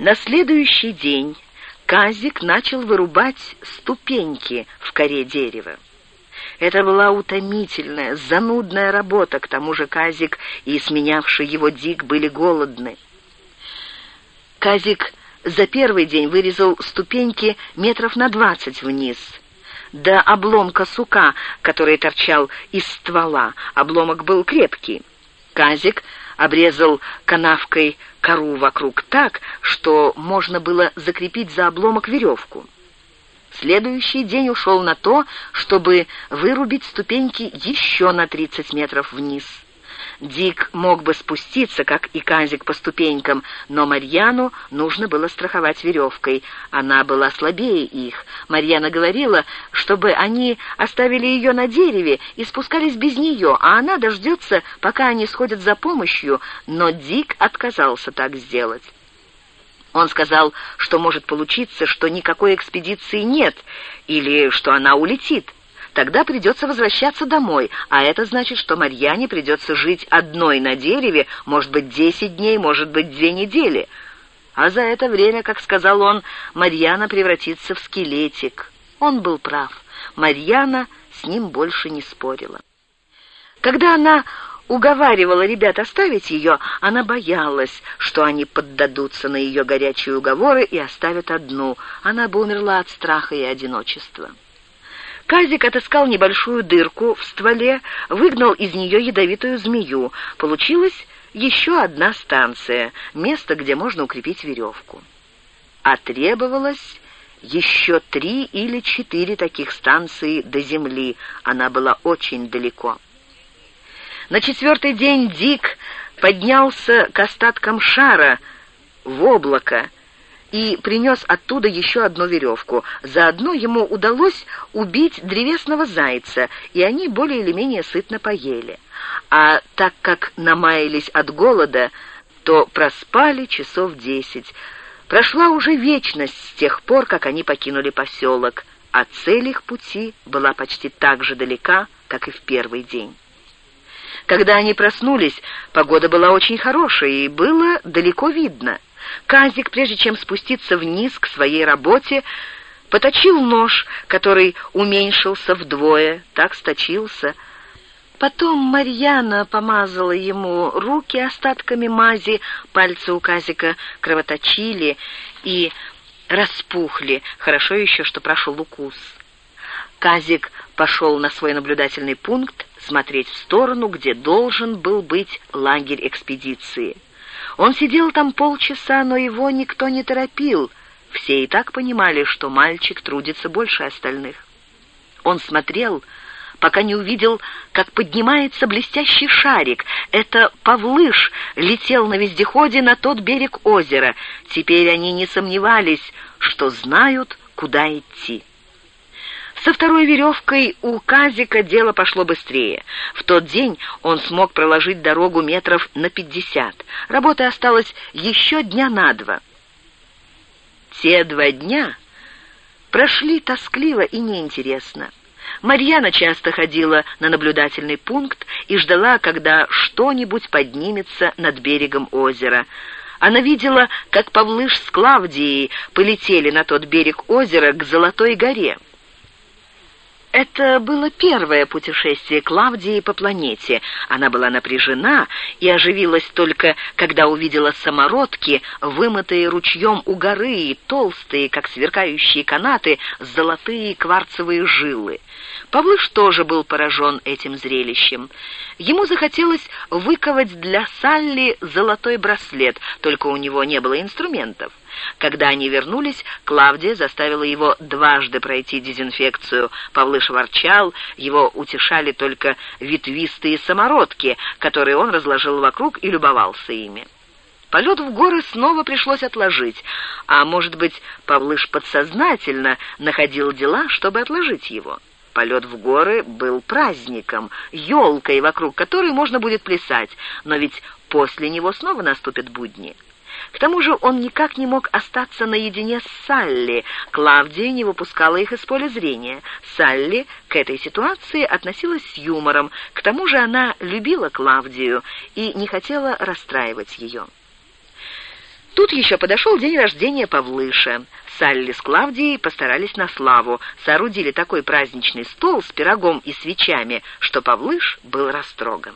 На следующий день Казик начал вырубать ступеньки в коре дерева. Это была утомительная, занудная работа, к тому же Казик и сменявший его Дик были голодны. Казик за первый день вырезал ступеньки метров на двадцать вниз, до обломка сука, который торчал из ствола. Обломок был крепкий. Казик обрезал канавкой кору вокруг так, что можно было закрепить за обломок веревку. Следующий день ушел на то, чтобы вырубить ступеньки еще на 30 метров вниз. Дик мог бы спуститься, как и Казик, по ступенькам, но Марьяну нужно было страховать веревкой. Она была слабее их. Марьяна говорила, чтобы они оставили ее на дереве и спускались без нее, а она дождется, пока они сходят за помощью, но Дик отказался так сделать. Он сказал, что может получиться, что никакой экспедиции нет, или что она улетит. Тогда придется возвращаться домой, а это значит, что Марьяне придется жить одной на дереве, может быть, десять дней, может быть, две недели. А за это время, как сказал он, Марьяна превратится в скелетик. Он был прав. Марьяна с ним больше не спорила. Когда она уговаривала ребят оставить ее, она боялась, что они поддадутся на ее горячие уговоры и оставят одну. Она бы умерла от страха и одиночества. Казик отыскал небольшую дырку в стволе, выгнал из нее ядовитую змею. Получилась еще одна станция, место, где можно укрепить веревку. А требовалось еще три или четыре таких станции до земли. Она была очень далеко. На четвертый день Дик поднялся к остаткам шара в облако, и принес оттуда еще одну веревку. Заодно ему удалось убить древесного зайца, и они более или менее сытно поели. А так как намаялись от голода, то проспали часов десять. Прошла уже вечность с тех пор, как они покинули поселок, а цель их пути была почти так же далека, как и в первый день. Когда они проснулись, погода была очень хорошая, и было далеко видно — Казик, прежде чем спуститься вниз к своей работе, поточил нож, который уменьшился вдвое, так сточился. Потом Марьяна помазала ему руки остатками мази, пальцы у Казика кровоточили и распухли, хорошо еще, что прошел укус. Казик пошел на свой наблюдательный пункт смотреть в сторону, где должен был быть лагерь экспедиции. Он сидел там полчаса, но его никто не торопил. Все и так понимали, что мальчик трудится больше остальных. Он смотрел, пока не увидел, как поднимается блестящий шарик. Это Павлыш летел на вездеходе на тот берег озера. Теперь они не сомневались, что знают, куда идти. Со второй веревкой у Казика дело пошло быстрее. В тот день он смог проложить дорогу метров на пятьдесят. Работы осталось еще дня на два. Те два дня прошли тоскливо и неинтересно. Марьяна часто ходила на наблюдательный пункт и ждала, когда что-нибудь поднимется над берегом озера. Она видела, как Павлыш с Клавдией полетели на тот берег озера к Золотой горе. Это было первое путешествие Клавдии по планете. Она была напряжена и оживилась только, когда увидела самородки, вымытые ручьем у горы, и толстые, как сверкающие канаты, золотые кварцевые жилы. Павлыш тоже был поражен этим зрелищем. Ему захотелось выковать для Салли золотой браслет, только у него не было инструментов. Когда они вернулись, Клавдия заставила его дважды пройти дезинфекцию. Павлыш ворчал, его утешали только ветвистые самородки, которые он разложил вокруг и любовался ими. Полет в горы снова пришлось отложить, а, может быть, Павлыш подсознательно находил дела, чтобы отложить его. Полет в горы был праздником, елкой, вокруг которой можно будет плясать, но ведь после него снова наступят будни. К тому же он никак не мог остаться наедине с Салли. Клавдия не выпускала их из поля зрения. Салли к этой ситуации относилась с юмором. К тому же она любила Клавдию и не хотела расстраивать ее. Тут еще подошел день рождения Павлыша. Салли с Клавдией постарались на славу, соорудили такой праздничный стол с пирогом и свечами, что Павлыш был растроган.